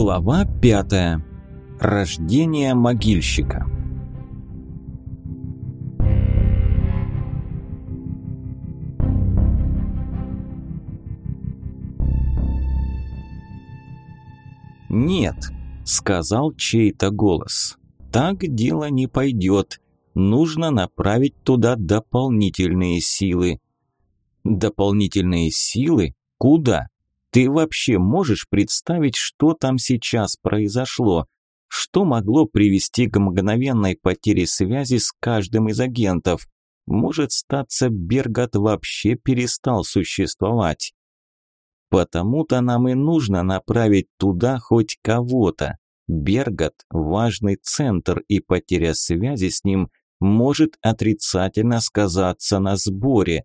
Глава пятая. Рождение могильщика. «Нет», – сказал чей-то голос. «Так дело не пойдет. Нужно направить туда дополнительные силы». «Дополнительные силы? Куда?» Ты вообще можешь представить, что там сейчас произошло? Что могло привести к мгновенной потере связи с каждым из агентов? Может, статься Бергат вообще перестал существовать? Потому-то нам и нужно направить туда хоть кого-то. Бергат – важный центр, и потеря связи с ним может отрицательно сказаться на сборе.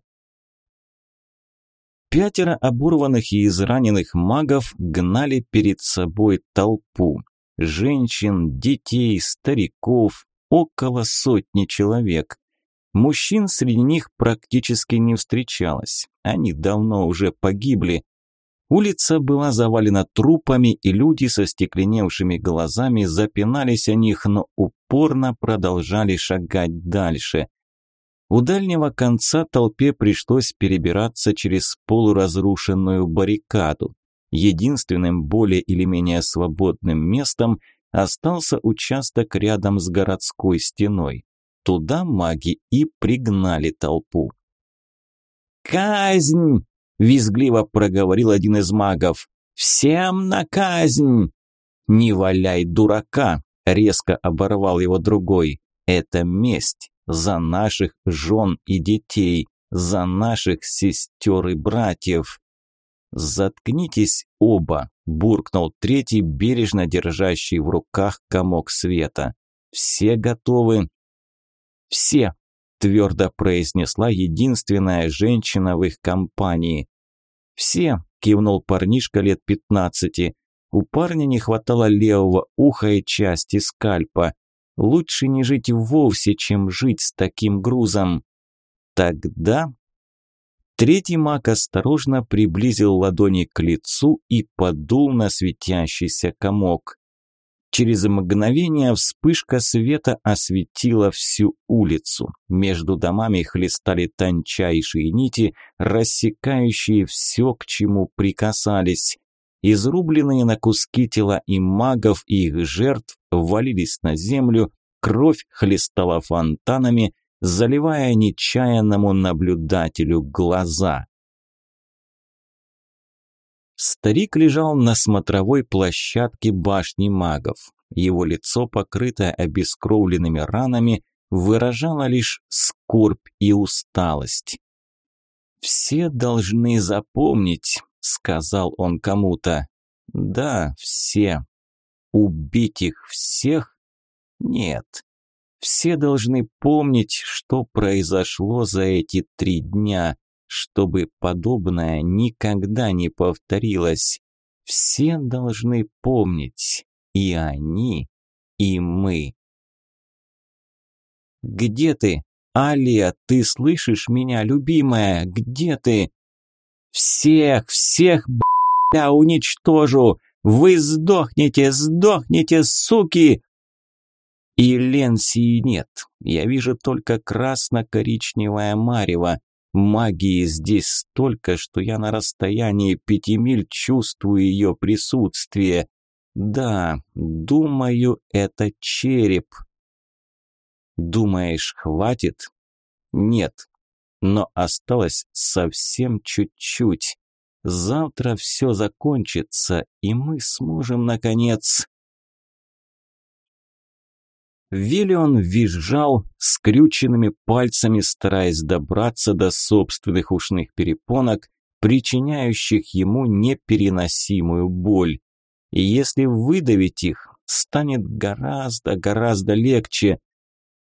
Пятеро оборванных и израненных магов гнали перед собой толпу. Женщин, детей, стариков, около сотни человек. Мужчин среди них практически не встречалось. Они давно уже погибли. Улица была завалена трупами, и люди со стекленевшими глазами запинались о них, но упорно продолжали шагать дальше. У дальнего конца толпе пришлось перебираться через полуразрушенную баррикаду. Единственным более или менее свободным местом остался участок рядом с городской стеной. Туда маги и пригнали толпу. «Казнь!» – визгливо проговорил один из магов. «Всем на казнь!» «Не валяй дурака!» – резко оборвал его другой. «Это месть за наших жен и детей, за наших сестер и братьев. Заткнитесь оба, буркнул третий, бережно держащий в руках комок света. Все готовы? Все, твердо произнесла единственная женщина в их компании. Все, кивнул парнишка лет пятнадцати. У парня не хватало левого уха и части скальпа. Лучше не жить вовсе, чем жить с таким грузом. Тогда... Третий маг осторожно приблизил ладони к лицу и подул на светящийся комок. Через мгновение вспышка света осветила всю улицу. Между домами хлестали тончайшие нити, рассекающие все, к чему прикасались. Изрубленные на куски тела и магов, и их жертв валились на землю, кровь хлестала фонтанами, заливая нечаянному наблюдателю глаза. Старик лежал на смотровой площадке башни магов. Его лицо, покрытое обескровленными ранами, выражало лишь скорбь и усталость. «Все должны запомнить, сказал он кому-то. Да, все. Убить их всех? Нет. Все должны помнить, что произошло за эти три дня, чтобы подобное никогда не повторилось. Все должны помнить, и они, и мы. «Где ты? Алия, ты слышишь меня, любимая? Где ты?» Всех, всех, бля, уничтожу! Вы сдохнете, сдохнете, суки!» И Ленсии нет. Я вижу только красно-коричневое марево. Магии здесь столько, что я на расстоянии пяти миль чувствую ее присутствие. Да, думаю, это череп. Думаешь, хватит? Нет, но осталось совсем чуть-чуть. Завтра все закончится, и мы сможем, наконец... Виллион визжал, скрюченными пальцами стараясь добраться до собственных ушных перепонок, причиняющих ему непереносимую боль. И если выдавить их, станет гораздо-гораздо легче.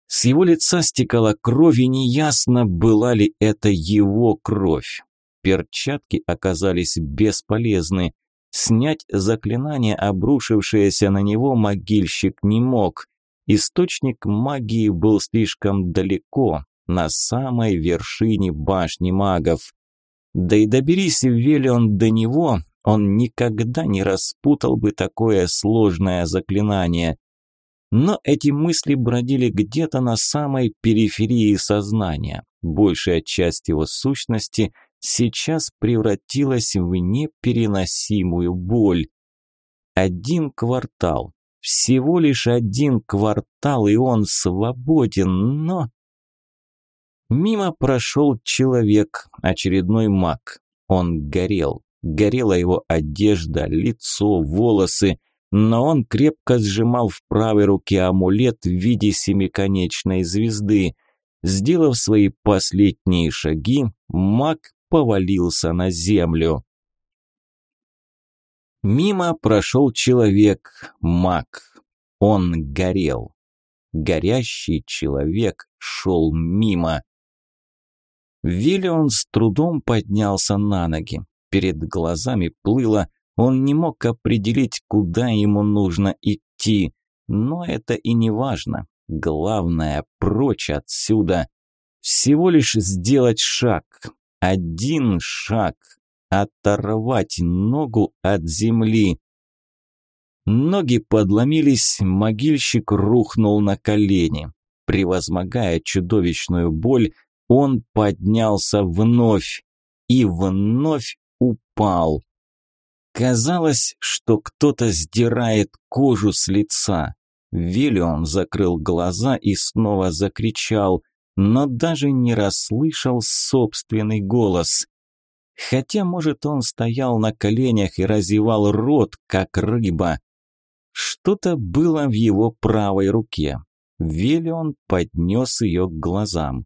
С его лица стекала кровь, и неясно, была ли это его кровь. Перчатки оказались бесполезны. Снять заклинание, обрушившееся на него, могильщик не мог. Источник магии был слишком далеко, на самой вершине башни магов. Да и доберись Велион до него, Он никогда не распутал бы такое сложное заклинание. Но эти мысли бродили где-то на самой периферии сознания. Большая часть его сущности сейчас превратилась в непереносимую боль. Один квартал, всего лишь один квартал, и он свободен, но... Мимо прошел человек, очередной маг. Он горел. Горела его одежда, лицо, волосы, но он крепко сжимал в правой руке амулет в виде семиконечной звезды. Сделав свои последние шаги, маг повалился на землю. Мимо прошел человек, маг. Он горел. Горящий человек шел мимо. Виллион с трудом поднялся на ноги. Перед глазами плыло, он не мог определить, куда ему нужно идти. Но это и не важно. Главное, прочь отсюда. Всего лишь сделать шаг. Один шаг. Оторвать ногу от земли. Ноги подломились, могильщик рухнул на колени. Превозмогая чудовищную боль, он поднялся вновь и вновь упал. Казалось, что кто-то сдирает кожу с лица. Виллион закрыл глаза и снова закричал, но даже не расслышал собственный голос. Хотя, может, он стоял на коленях и разевал рот, как рыба. Что-то было в его правой руке. Виллион поднес ее к глазам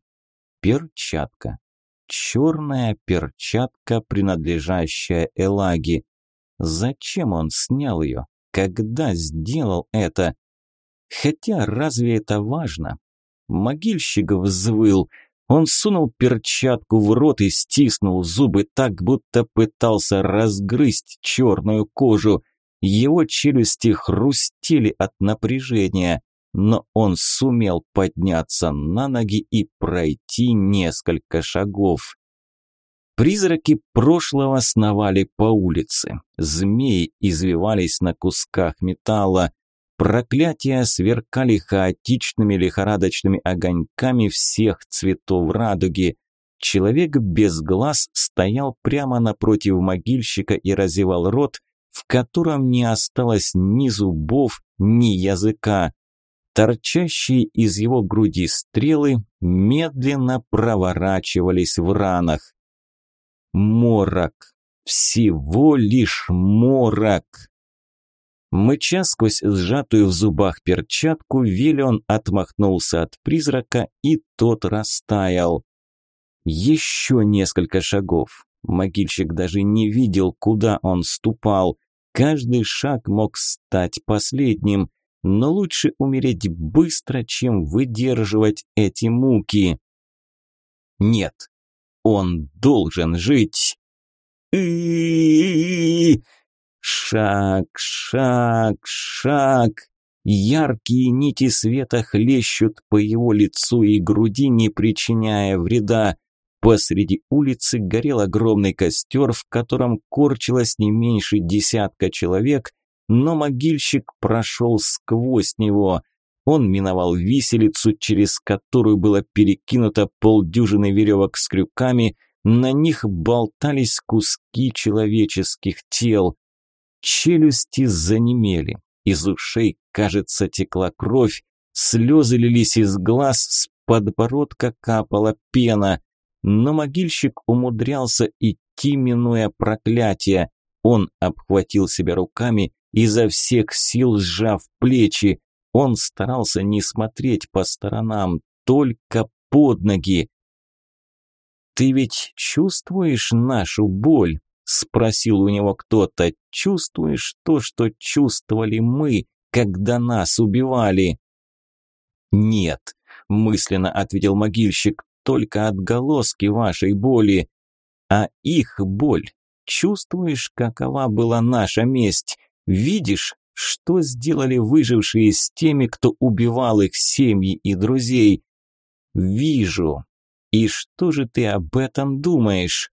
перчатка. Черная перчатка, принадлежащая Элаги. Зачем он снял ее? Когда сделал это? Хотя разве это важно? Могильщик взвыл. Он сунул перчатку в рот и стиснул зубы так, будто пытался разгрызть черную кожу. Его челюсти хрустели от напряжения но он сумел подняться на ноги и пройти несколько шагов. Призраки прошлого сновали по улице. Змеи извивались на кусках металла. Проклятия сверкали хаотичными лихорадочными огоньками всех цветов радуги. Человек без глаз стоял прямо напротив могильщика и разевал рот, в котором не осталось ни зубов, ни языка. Торчащие из его груди стрелы медленно проворачивались в ранах. Морок. Всего лишь морок. Мыча сквозь сжатую в зубах перчатку, Виллион отмахнулся от призрака, и тот растаял. Еще несколько шагов. Могильщик даже не видел, куда он ступал. Каждый шаг мог стать последним но лучше умереть быстро, чем выдерживать эти муки. Нет, он должен жить. Шаг, шаг, шаг. Яркие нити света хлещут по его лицу и груди, не причиняя вреда. Посреди улицы горел огромный костер, в котором корчилось не меньше десятка человек, но могильщик прошел сквозь него. Он миновал виселицу, через которую было перекинуто полдюжины веревок с крюками, на них болтались куски человеческих тел. Челюсти занемели, из ушей, кажется, текла кровь, слезы лились из глаз, с подбородка капала пена. Но могильщик умудрялся идти, минуя проклятие. Он обхватил себя руками изо всех сил сжав плечи. Он старался не смотреть по сторонам, только под ноги. «Ты ведь чувствуешь нашу боль?» – спросил у него кто-то. «Чувствуешь то, что чувствовали мы, когда нас убивали?» «Нет», – мысленно ответил могильщик, – «только отголоски вашей боли. А их боль. Чувствуешь, какова была наша месть? Видишь, что сделали выжившие с теми, кто убивал их семьи и друзей? Вижу. И что же ты об этом думаешь?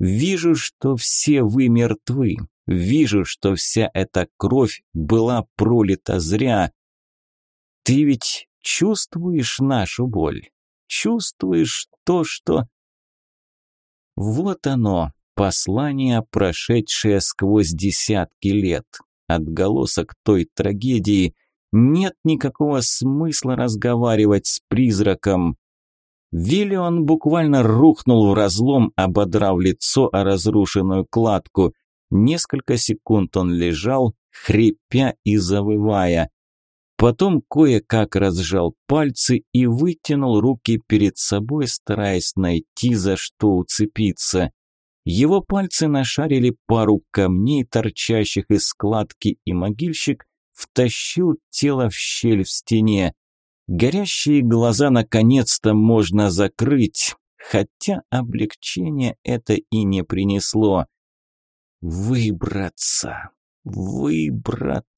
Вижу, что все вы мертвы. Вижу, что вся эта кровь была пролита зря. Ты ведь чувствуешь нашу боль? Чувствуешь то, что... Вот оно, послание, прошедшее сквозь десятки лет. Отголосок той трагедии. Нет никакого смысла разговаривать с призраком. Виллион буквально рухнул в разлом, ободрав лицо о разрушенную кладку. Несколько секунд он лежал, хрипя и завывая. Потом кое-как разжал пальцы и вытянул руки перед собой, стараясь найти за что уцепиться. Его пальцы нашарили пару камней, торчащих из складки, и могильщик втащил тело в щель в стене. Горящие глаза наконец-то можно закрыть, хотя облегчение это и не принесло. Выбраться, выбраться.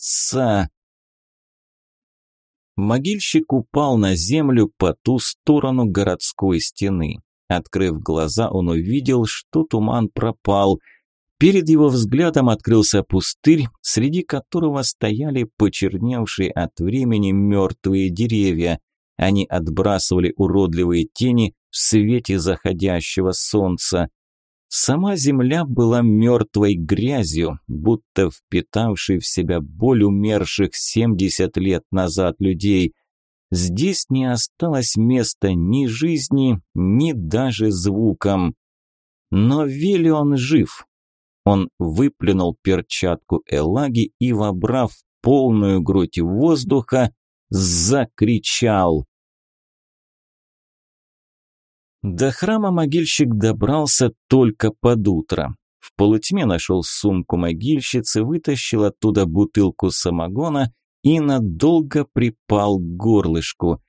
Могильщик упал на землю по ту сторону городской стены. Открыв глаза, он увидел, что туман пропал. Перед его взглядом открылся пустырь, среди которого стояли почерневшие от времени мертвые деревья. Они отбрасывали уродливые тени в свете заходящего солнца. Сама земля была мертвой грязью, будто впитавшей в себя боль умерших 70 лет назад людей. Здесь не осталось места ни жизни, ни даже звуком. Но Виллион жив. Он выплюнул перчатку Элаги и, вобрав полную грудь воздуха, закричал. До храма могильщик добрался только под утро. В полутьме нашел сумку могильщицы, вытащил оттуда бутылку самогона и надолго припал к горлышку.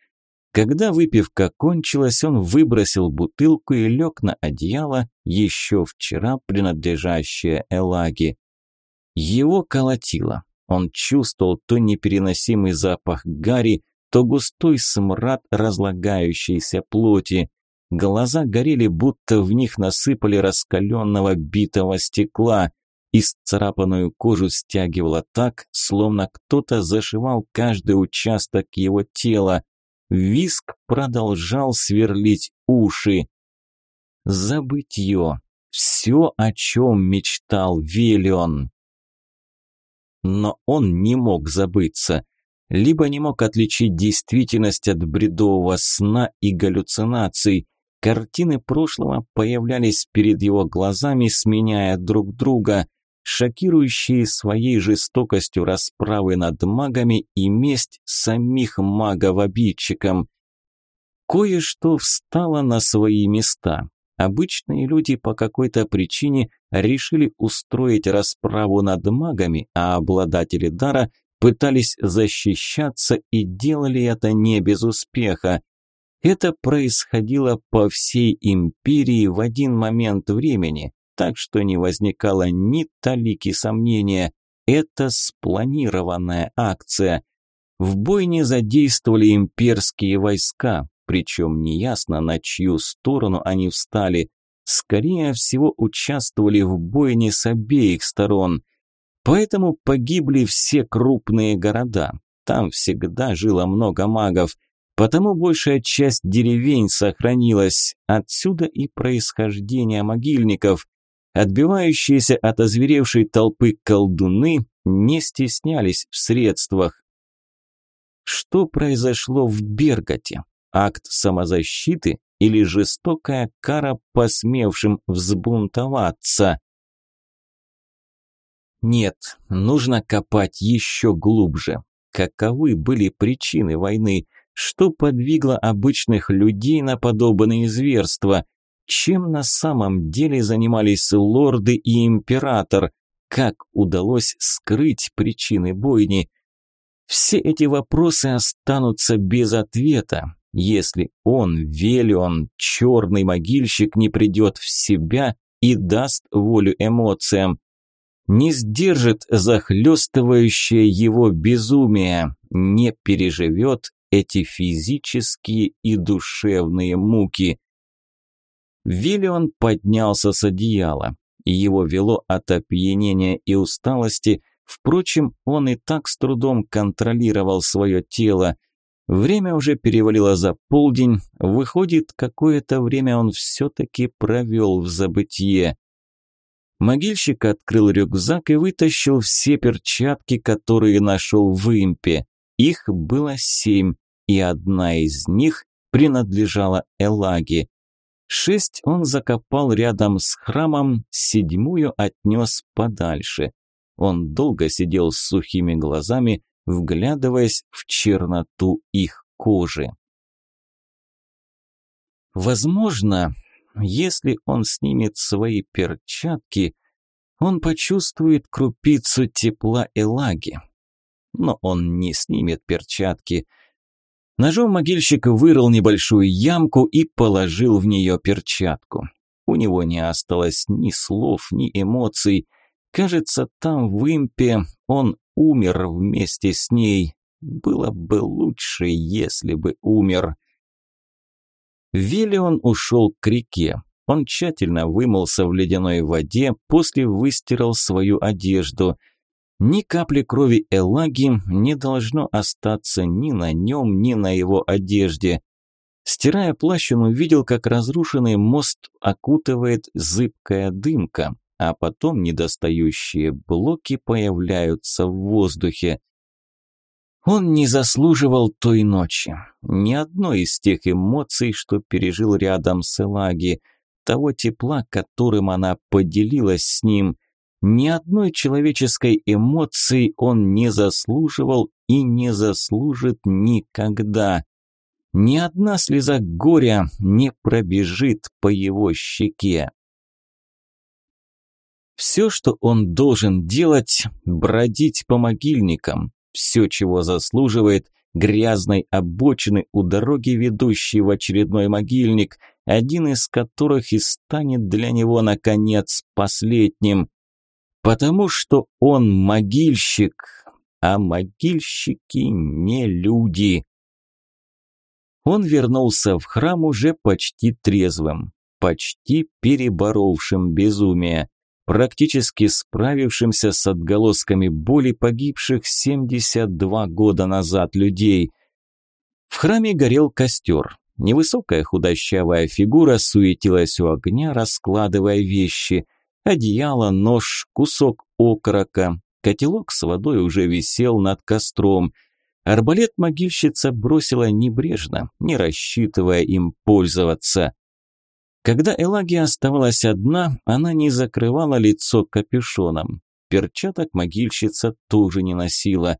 Когда выпивка кончилась, он выбросил бутылку и лег на одеяло, еще вчера принадлежащее Элаге. Его колотило. Он чувствовал то непереносимый запах гари, то густой смрад разлагающейся плоти. Глаза горели, будто в них насыпали раскаленного битого стекла. Исцарапанную кожу стягивало так, словно кто-то зашивал каждый участок его тела. Виск продолжал сверлить уши. Забытье. Все, о чем мечтал Велион. Но он не мог забыться. Либо не мог отличить действительность от бредового сна и галлюцинаций. Картины прошлого появлялись перед его глазами, сменяя друг друга, шокирующие своей жестокостью расправы над магами и месть самих магов-обидчикам. Кое-что встало на свои места. Обычные люди по какой-то причине решили устроить расправу над магами, а обладатели дара пытались защищаться и делали это не без успеха. Это происходило по всей империи в один момент времени, так что не возникало ни талики сомнения. Это спланированная акция. В бой не задействовали имперские войска, причем неясно, на чью сторону они встали. Скорее всего, участвовали в бойне с обеих сторон. Поэтому погибли все крупные города. Там всегда жило много магов – Потому большая часть деревень сохранилась. Отсюда и происхождение могильников. Отбивающиеся от озверевшей толпы колдуны не стеснялись в средствах. Что произошло в Берготе? Акт самозащиты или жестокая кара посмевшим взбунтоваться? Нет, нужно копать еще глубже. Каковы были причины войны? Что подвигло обычных людей на подобные зверства? Чем на самом деле занимались лорды и император? Как удалось скрыть причины бойни? Все эти вопросы останутся без ответа, если он, Велион, черный могильщик, не придет в себя и даст волю эмоциям. Не сдержит захлестывающее его безумие, не переживет эти физические и душевные муки. Виллион поднялся с одеяла. Его вело от опьянения и усталости. Впрочем, он и так с трудом контролировал свое тело. Время уже перевалило за полдень. Выходит, какое-то время он все-таки провел в забытье. Могильщик открыл рюкзак и вытащил все перчатки, которые нашел в импе. Их было семь, и одна из них принадлежала Элаге. Шесть он закопал рядом с храмом, седьмую отнес подальше. Он долго сидел с сухими глазами, вглядываясь в черноту их кожи. Возможно, если он снимет свои перчатки, он почувствует крупицу тепла Элаги. Но он не снимет перчатки – Ножом могильщик вырыл небольшую ямку и положил в нее перчатку. У него не осталось ни слов, ни эмоций. Кажется, там в импе он умер вместе с ней. Было бы лучше, если бы умер. Виллион ушел к реке. Он тщательно вымылся в ледяной воде, после выстирал свою одежду – ни капли крови Элаги не должно остаться ни на нем, ни на его одежде. Стирая плащ, он увидел, как разрушенный мост окутывает зыбкая дымка, а потом недостающие блоки появляются в воздухе. Он не заслуживал той ночи, ни одной из тех эмоций, что пережил рядом с Элаги, того тепла, которым она поделилась с ним – ни одной человеческой эмоции он не заслуживал и не заслужит никогда. Ни одна слеза горя не пробежит по его щеке. Все, что он должен делать – бродить по могильникам. Все, чего заслуживает – грязной обочины у дороги, ведущей в очередной могильник, один из которых и станет для него, наконец, последним. Потому что он могильщик, а могильщики не люди. Он вернулся в храм уже почти трезвым, почти переборовшим безумие, практически справившимся с отголосками боли погибших 72 года назад людей. В храме горел костер. Невысокая худощавая фигура суетилась у огня, раскладывая вещи. Одеяло, нож, кусок окорока. Котелок с водой уже висел над костром. Арбалет могильщица бросила небрежно, не рассчитывая им пользоваться. Когда Элагия оставалась одна, она не закрывала лицо капюшоном. Перчаток могильщица тоже не носила.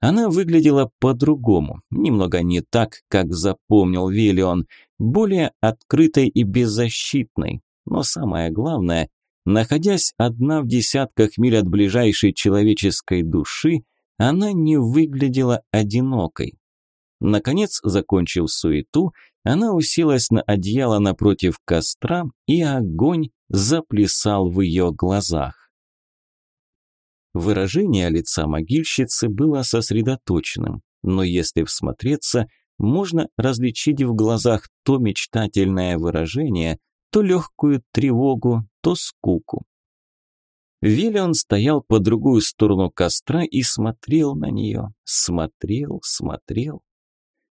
Она выглядела по-другому, немного не так, как запомнил Велион, более открытой и беззащитной. Но самое главное, Находясь одна в десятках миль от ближайшей человеческой души, она не выглядела одинокой. Наконец, закончив суету, она уселась на одеяло напротив костра, и огонь заплясал в ее глазах. Выражение лица могильщицы было сосредоточенным, но если всмотреться, можно различить в глазах то мечтательное выражение, то легкую тревогу, то скуку. Виллион стоял по другую сторону костра и смотрел на нее, смотрел, смотрел.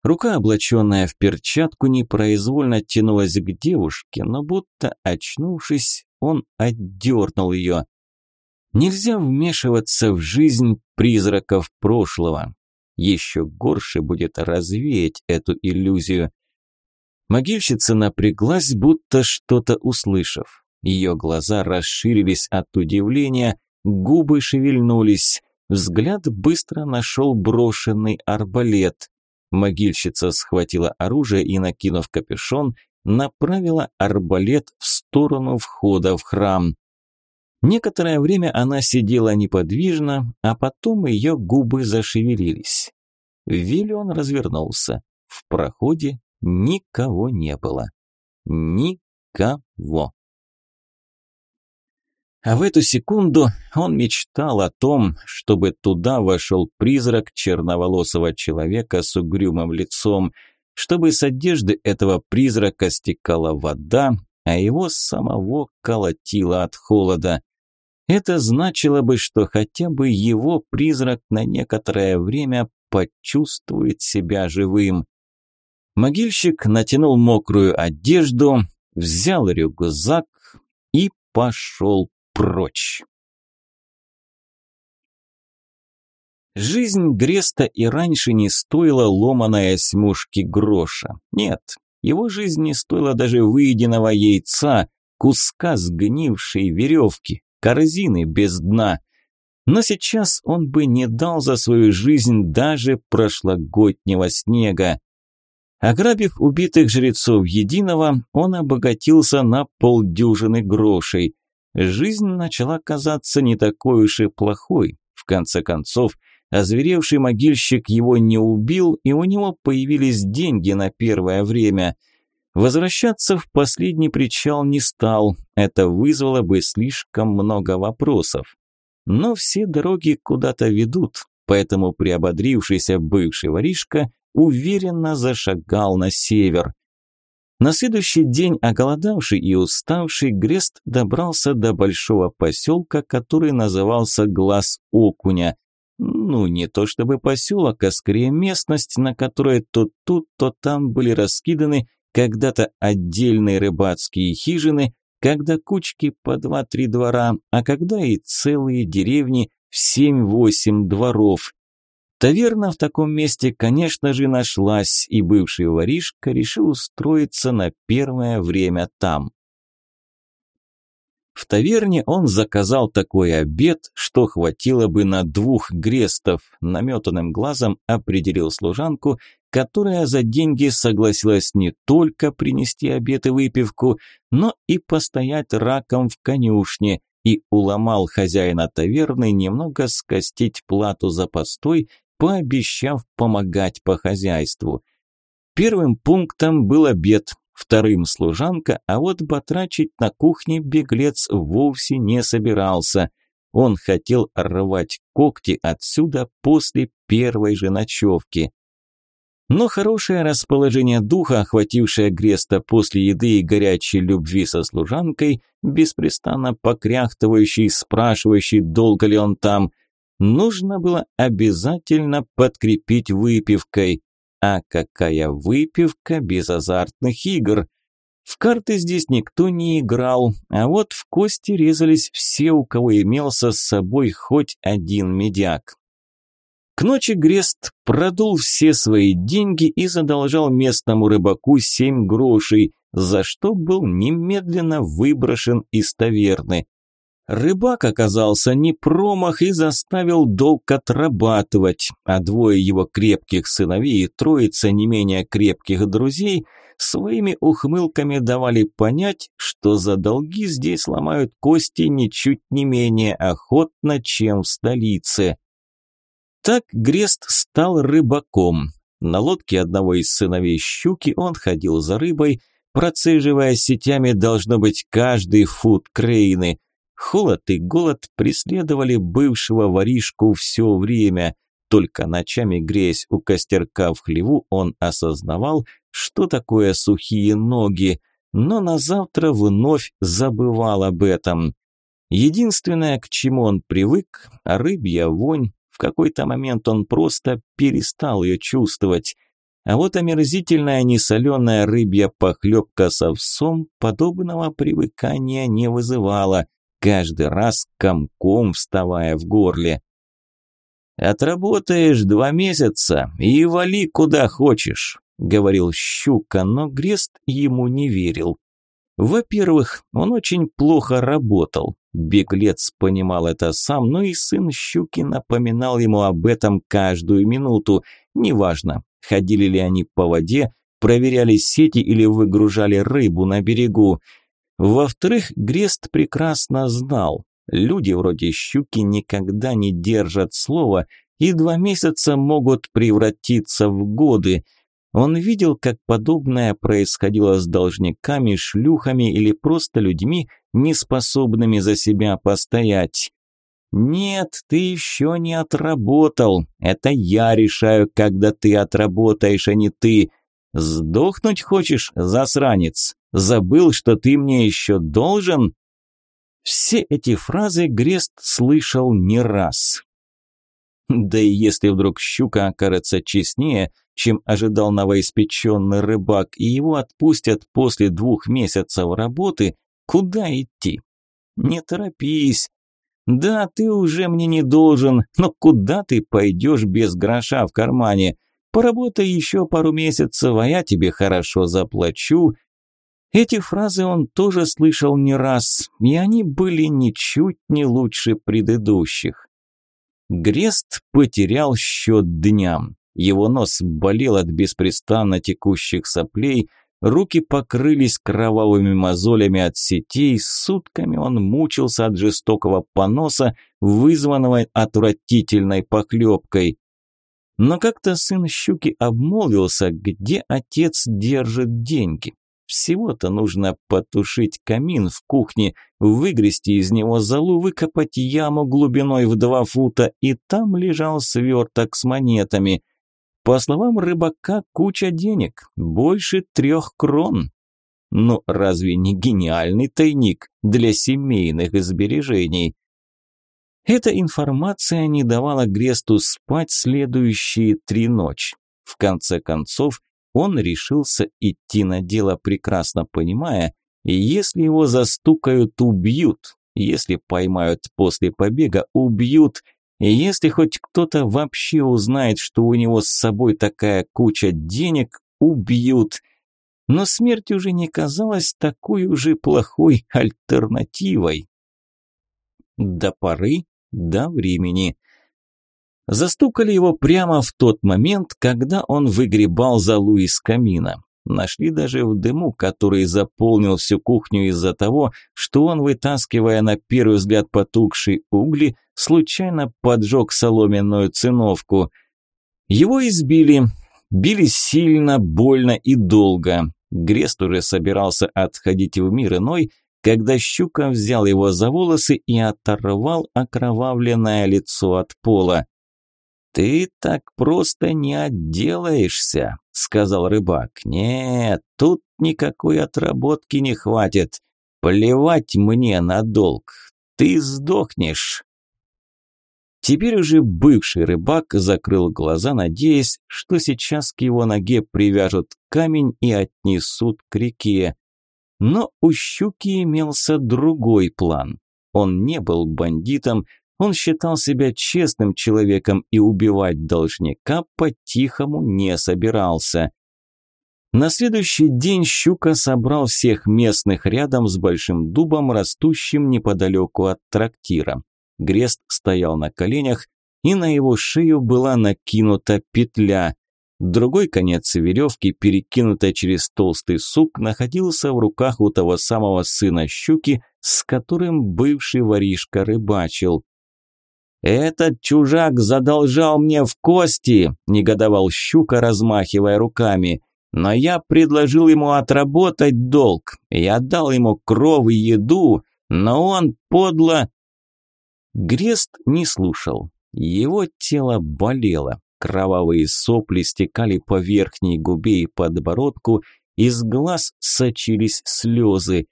Рука, облаченная в перчатку, непроизвольно тянулась к девушке, но будто очнувшись, он отдернул ее. Нельзя вмешиваться в жизнь призраков прошлого. Еще горше будет развеять эту иллюзию. Могильщица напряглась, будто что-то услышав. Ее глаза расширились от удивления, губы шевельнулись. Взгляд быстро нашел брошенный арбалет. Могильщица схватила оружие и, накинув капюшон, направила арбалет в сторону входа в храм. Некоторое время она сидела неподвижно, а потом ее губы зашевелились. Виллион развернулся. В проходе Никого не было. Никого. А в эту секунду он мечтал о том, чтобы туда вошел призрак черноволосого человека с угрюмым лицом, чтобы с одежды этого призрака стекала вода, а его самого колотило от холода. Это значило бы, что хотя бы его призрак на некоторое время почувствует себя живым. Могильщик натянул мокрую одежду, взял рюкзак и пошел прочь. Жизнь Греста и раньше не стоила ломаной осьмушки гроша. Нет, его жизнь не стоила даже выеденного яйца, куска сгнившей веревки, корзины без дна. Но сейчас он бы не дал за свою жизнь даже прошлогоднего снега. Ограбив убитых жрецов единого, он обогатился на полдюжины грошей. Жизнь начала казаться не такой уж и плохой. В конце концов, Озверевший могильщик его не убил, и у него появились деньги на первое время. Возвращаться в последний причал не стал, это вызвало бы слишком много вопросов. Но все дороги куда-то ведут, поэтому приободрившийся бывший воришка уверенно зашагал на север. На следующий день оголодавший и уставший Грест добрался до большого поселка, который назывался Глаз Окуня. Ну, не то чтобы поселок, а скорее местность, на которой то тут, то там были раскиданы когда-то отдельные рыбацкие хижины, когда кучки по два-три двора, а когда и целые деревни в семь-восемь дворов. Таверна в таком месте, конечно же, нашлась, и бывший воришка решил устроиться на первое время там. В таверне он заказал такой обед, что хватило бы на двух грестов. Наметанным глазом определил служанку, которая за деньги согласилась не только принести обед и выпивку, но и постоять раком в конюшне, и уломал хозяина таверны немного скостить плату за постой, пообещав помогать по хозяйству. Первым пунктом был обед, вторым служанка, а вот батрачить на кухне беглец вовсе не собирался. Он хотел рвать когти отсюда после первой же ночевки. Но хорошее расположение духа, охватившее Греста после еды и горячей любви со служанкой, беспрестанно покряхтывающий, спрашивающий, долго ли он там, нужно было обязательно подкрепить выпивкой. А какая выпивка без азартных игр! В карты здесь никто не играл, а вот в кости резались все, у кого имелся с собой хоть один медяк. К ночи Грест продул все свои деньги и задолжал местному рыбаку семь грошей, за что был немедленно выброшен из таверны. Рыбак оказался не промах и заставил долг отрабатывать, а двое его крепких сыновей и троица не менее крепких друзей своими ухмылками давали понять, что за долги здесь ломают кости ничуть не менее охотно, чем в столице. Так Грест стал рыбаком. На лодке одного из сыновей щуки он ходил за рыбой, процеживая сетями должно быть каждый фут крейны – Холод и голод преследовали бывшего воришку все время. Только ночами, греясь у костерка в хлеву, он осознавал, что такое сухие ноги, но на завтра вновь забывал об этом. Единственное, к чему он привык – рыбья вонь. В какой-то момент он просто перестал ее чувствовать. А вот омерзительная несоленая рыбья похлебка с овсом подобного привыкания не вызывала каждый раз комком вставая в горле. «Отработаешь два месяца и вали куда хочешь», – говорил Щука, но Грест ему не верил. Во-первых, он очень плохо работал. Беглец понимал это сам, но и сын Щуки напоминал ему об этом каждую минуту. Неважно, ходили ли они по воде, проверяли сети или выгружали рыбу на берегу. Во-вторых, Грест прекрасно знал, люди вроде щуки никогда не держат слова и два месяца могут превратиться в годы. Он видел, как подобное происходило с должниками, шлюхами или просто людьми, неспособными за себя постоять. «Нет, ты еще не отработал. Это я решаю, когда ты отработаешь, а не ты. Сдохнуть хочешь, засранец? Забыл, что ты мне еще должен?» Все эти фразы Грест слышал не раз. Да и если вдруг щука окажется честнее, чем ожидал новоиспеченный рыбак, и его отпустят после двух месяцев работы, куда идти? Не торопись. Да, ты уже мне не должен, но куда ты пойдешь без гроша в кармане? Поработай еще пару месяцев, а я тебе хорошо заплачу. Эти фразы он тоже слышал не раз, и они были ничуть не лучше предыдущих. Грест потерял счет дням. Его нос болел от беспрестанно текущих соплей, руки покрылись кровавыми мозолями от сетей, сутками он мучился от жестокого поноса, вызванного отвратительной похлебкой. Но как-то сын щуки обмолвился, где отец держит деньги. Всего-то нужно потушить камин в кухне, выгрести из него залу, выкопать яму глубиной в два фута, и там лежал сверток с монетами – по словам рыбака, куча денег, больше трех крон. Ну, разве не гениальный тайник для семейных сбережений? Эта информация не давала Гресту спать следующие три ночи. В конце концов, он решился идти на дело, прекрасно понимая, если его застукают, убьют, если поймают после побега, убьют – и если хоть кто-то вообще узнает, что у него с собой такая куча денег, убьют. Но смерть уже не казалась такой уже плохой альтернативой. До поры, до времени. Застукали его прямо в тот момент, когда он выгребал залу из камина. Нашли даже в дыму, который заполнил всю кухню из-за того, что он, вытаскивая на первый взгляд потухшие угли, случайно поджег соломенную циновку. Его избили. Били сильно, больно и долго. Грест уже собирался отходить в мир иной, когда щука взял его за волосы и оторвал окровавленное лицо от пола. «Ты так просто не отделаешься», – сказал рыбак. «Нет, тут никакой отработки не хватит. Плевать мне на долг. Ты сдохнешь». Теперь уже бывший рыбак закрыл глаза, надеясь, что сейчас к его ноге привяжут камень и отнесут к реке. Но у щуки имелся другой план. Он не был бандитом, он считал себя честным человеком и убивать должника по-тихому не собирался. На следующий день Щука собрал всех местных рядом с большим дубом, растущим неподалеку от трактира. Грест стоял на коленях, и на его шею была накинута петля. Другой конец веревки, перекинутый через толстый сук, находился в руках у того самого сына щуки, с которым бывший воришка рыбачил. «Этот чужак задолжал мне в кости», – негодовал Щука, размахивая руками. «Но я предложил ему отработать долг. Я дал ему кров и еду, но он подло...» Грест не слушал. Его тело болело. Кровавые сопли стекали по верхней губе и подбородку, из глаз сочились слезы.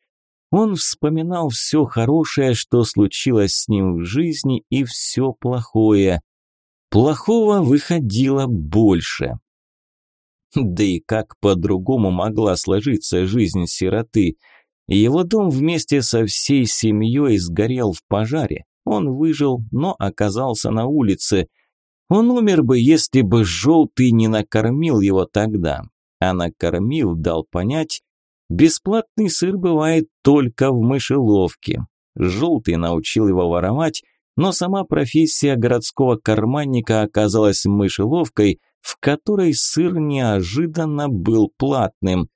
Он вспоминал все хорошее, что случилось с ним в жизни, и все плохое. Плохого выходило больше. Да и как по-другому могла сложиться жизнь сироты? Его дом вместе со всей семьей сгорел в пожаре. Он выжил, но оказался на улице. Он умер бы, если бы желтый не накормил его тогда. А накормил, дал понять, Бесплатный сыр бывает только в мышеловке. Желтый научил его воровать, но сама профессия городского карманника оказалась мышеловкой, в которой сыр неожиданно был платным.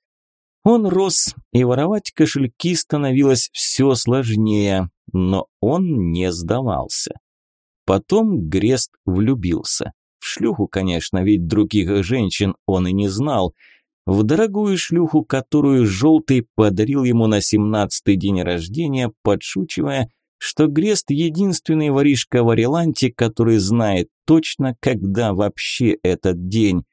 Он рос, и воровать кошельки становилось все сложнее, но он не сдавался. Потом Грест влюбился. В шлюху, конечно, ведь других женщин он и не знал – в дорогую шлюху, которую Желтый подарил ему на семнадцатый день рождения, подшучивая, что Грест единственный воришка в Ореланте, который знает точно, когда вообще этот день.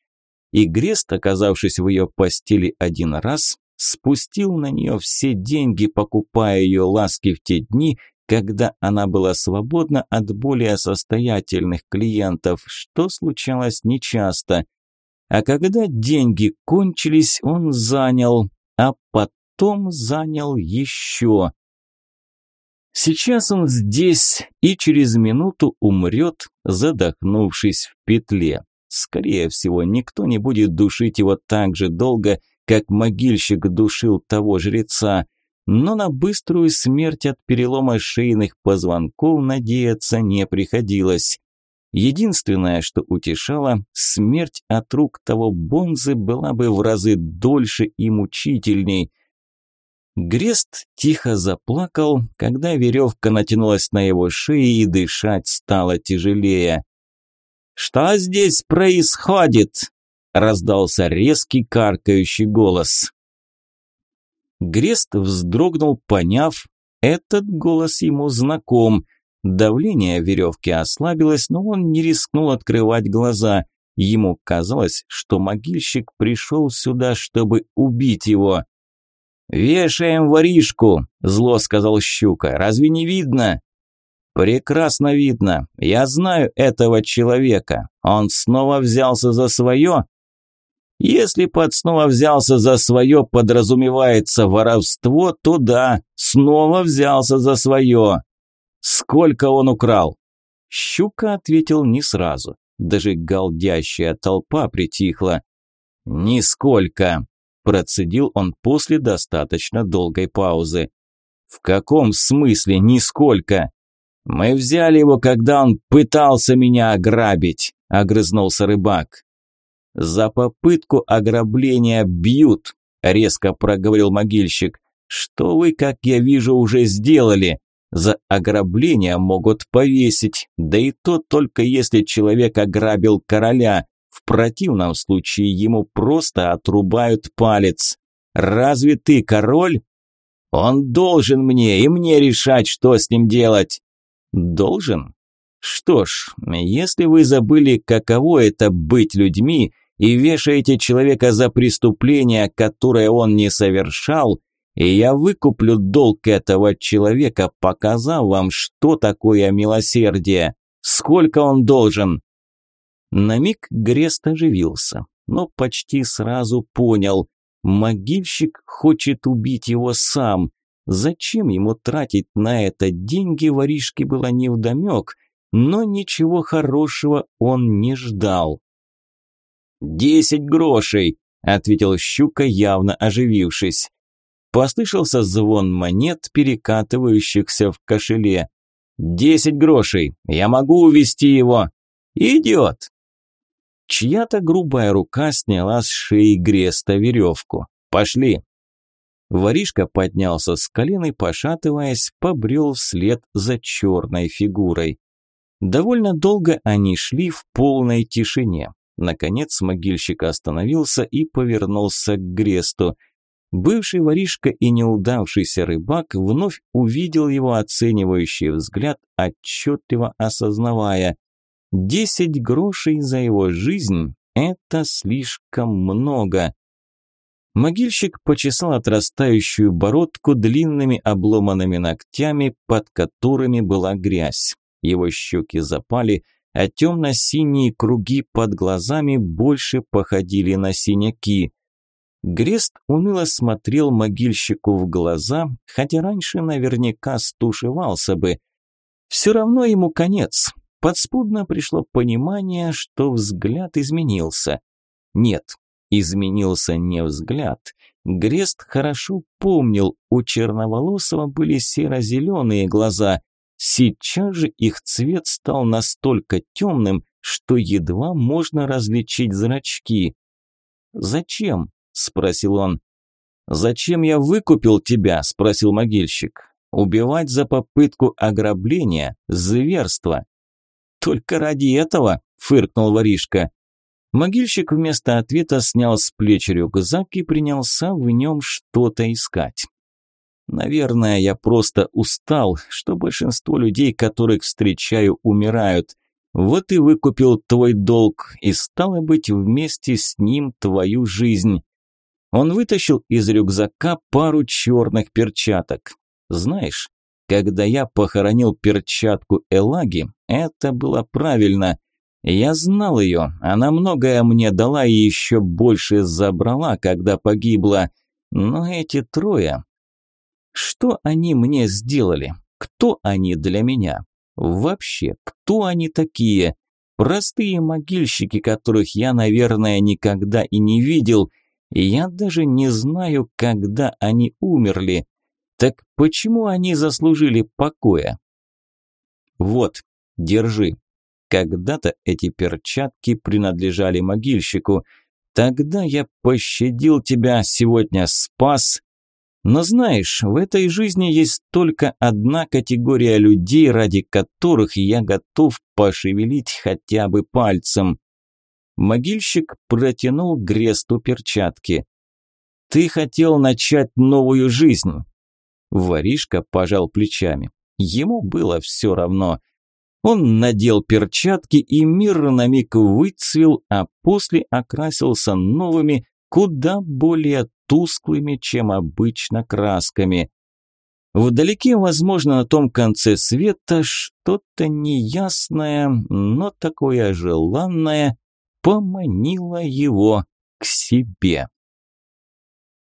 И Грест, оказавшись в ее постели один раз, спустил на нее все деньги, покупая ее ласки в те дни, когда она была свободна от более состоятельных клиентов, что случалось нечасто. А когда деньги кончились, он занял, а потом занял еще. Сейчас он здесь и через минуту умрет, задохнувшись в петле. Скорее всего, никто не будет душить его так же долго, как могильщик душил того жреца, но на быструю смерть от перелома шейных позвонков надеяться не приходилось. Единственное, что утешало, смерть от рук того Бонзы была бы в разы дольше и мучительней. Грест тихо заплакал, когда веревка натянулась на его шее и дышать стало тяжелее. «Что здесь происходит?» – раздался резкий каркающий голос. Грест вздрогнул, поняв, этот голос ему знаком. Давление веревки ослабилось, но он не рискнул открывать глаза. Ему казалось, что могильщик пришел сюда, чтобы убить его. «Вешаем воришку», – зло сказал Щука. «Разве не видно?» «Прекрасно видно. Я знаю этого человека. Он снова взялся за свое?» «Если под снова взялся за свое подразумевается воровство, то да, снова взялся за свое. Сколько он украл?» Щука ответил не сразу. Даже галдящая толпа притихла. «Нисколько», – процедил он после достаточно долгой паузы. «В каком смысле нисколько?» «Мы взяли его, когда он пытался меня ограбить», – огрызнулся рыбак. «За попытку ограбления бьют», – резко проговорил могильщик. «Что вы, как я вижу, уже сделали? За ограбление могут повесить, да и то только если человек ограбил короля. В противном случае ему просто отрубают палец. Разве ты король? Он должен мне и мне решать, что с ним делать. Должен? Что ж, если вы забыли, каково это быть людьми, и вешаете человека за преступление, которое он не совершал, и я выкуплю долг этого человека, показав вам, что такое милосердие. Сколько он должен?» На миг Грест оживился, но почти сразу понял. Могильщик хочет убить его сам. Зачем ему тратить на это деньги, воришке было невдомек, но ничего хорошего он не ждал. «Десять грошей», – ответил Щука, явно оживившись. Послышался звон монет, перекатывающихся в кошеле. «Десять грошей! Я могу увести его!» «Идет!» Чья-то грубая рука сняла с шеи Греста веревку. «Пошли!» Воришка поднялся с колен и, пошатываясь, побрел вслед за черной фигурой. Довольно долго они шли в полной тишине. Наконец могильщик остановился и повернулся к Гресту. Бывший воришка и неудавшийся рыбак вновь увидел его оценивающий взгляд, отчетливо осознавая. Десять грошей за его жизнь – это слишком много. Могильщик почесал отрастающую бородку длинными обломанными ногтями, под которыми была грязь. Его щеки запали, а темно-синие круги под глазами больше походили на синяки. Грест уныло смотрел могильщику в глаза, хотя раньше наверняка стушевался бы. Все равно ему конец. Подспудно пришло понимание, что взгляд изменился. Нет, Изменился не взгляд. Грест хорошо помнил, у черноволосого были серо-зеленые глаза. Сейчас же их цвет стал настолько темным, что едва можно различить зрачки. «Зачем?» – спросил он. «Зачем я выкупил тебя?» – спросил могильщик. «Убивать за попытку ограбления – зверство». «Только ради этого?» – фыркнул воришка. Могильщик вместо ответа снял с плеч рюкзак и принялся в нем что-то искать. Наверное, я просто устал, что большинство людей, которых встречаю, умирают. Вот и выкупил твой долг, и стало быть вместе с ним твою жизнь. Он вытащил из рюкзака пару черных перчаток. Знаешь, когда я похоронил перчатку Элаги, это было правильно. Я знал ее, она многое мне дала и еще больше забрала, когда погибла. Но эти трое... Что они мне сделали? Кто они для меня? Вообще, кто они такие? Простые могильщики, которых я, наверное, никогда и не видел, я даже не знаю, когда они умерли. Так почему они заслужили покоя? Вот, держи. Когда-то эти перчатки принадлежали могильщику. Тогда я пощадил тебя, сегодня спас. Но знаешь, в этой жизни есть только одна категория людей, ради которых я готов пошевелить хотя бы пальцем. Могильщик протянул Гресту перчатки. «Ты хотел начать новую жизнь». Воришка пожал плечами. Ему было все равно. Он надел перчатки, и мир на миг выцвел, а после окрасился новыми, куда более тусклыми, чем обычно красками. Вдалеке, возможно, на том конце света что-то неясное, но такое желанное поманило его к себе.